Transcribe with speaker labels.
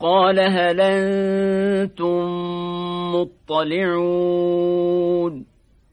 Speaker 1: قال هل أنتم مطلعون